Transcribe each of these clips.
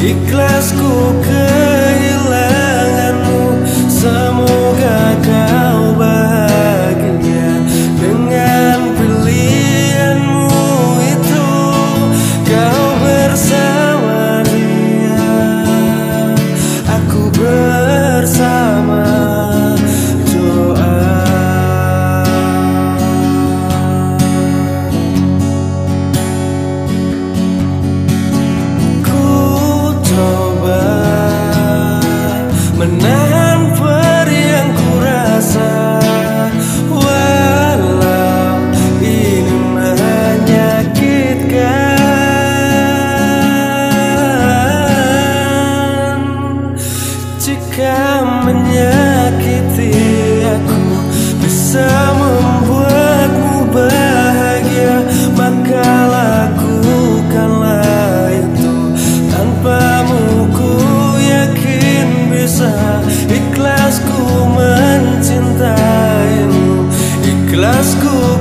e clássico Ikhlasku mencintaimu Ikhlasku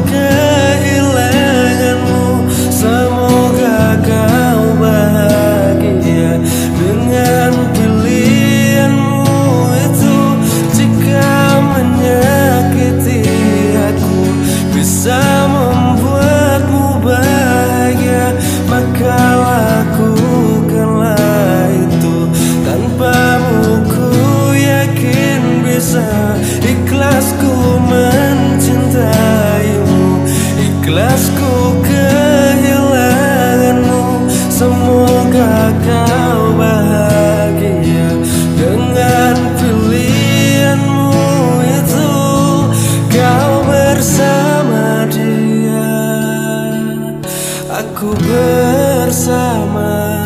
Ikhlasku mencintaimu. Ikhlasku kehilanganmu. Semoga kau bahagia Dengan pilihanmu itu. Kau bersama dia. Aku bersama